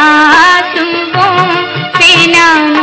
आसुओं पे नाम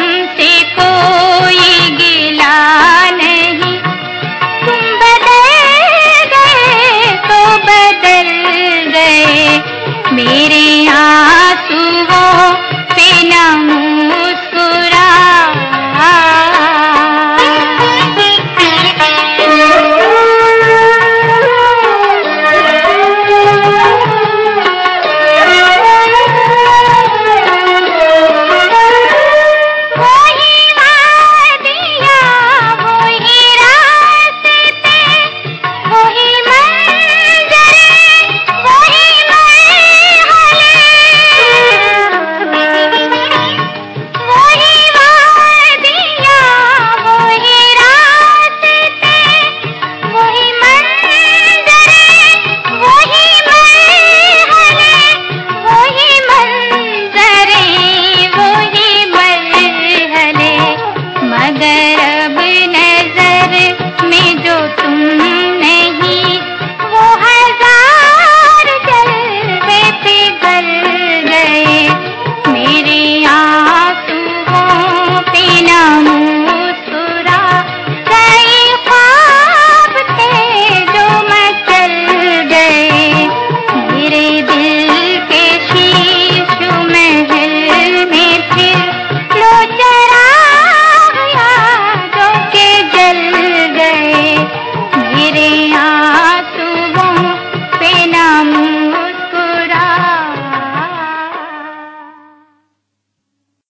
तुमसे को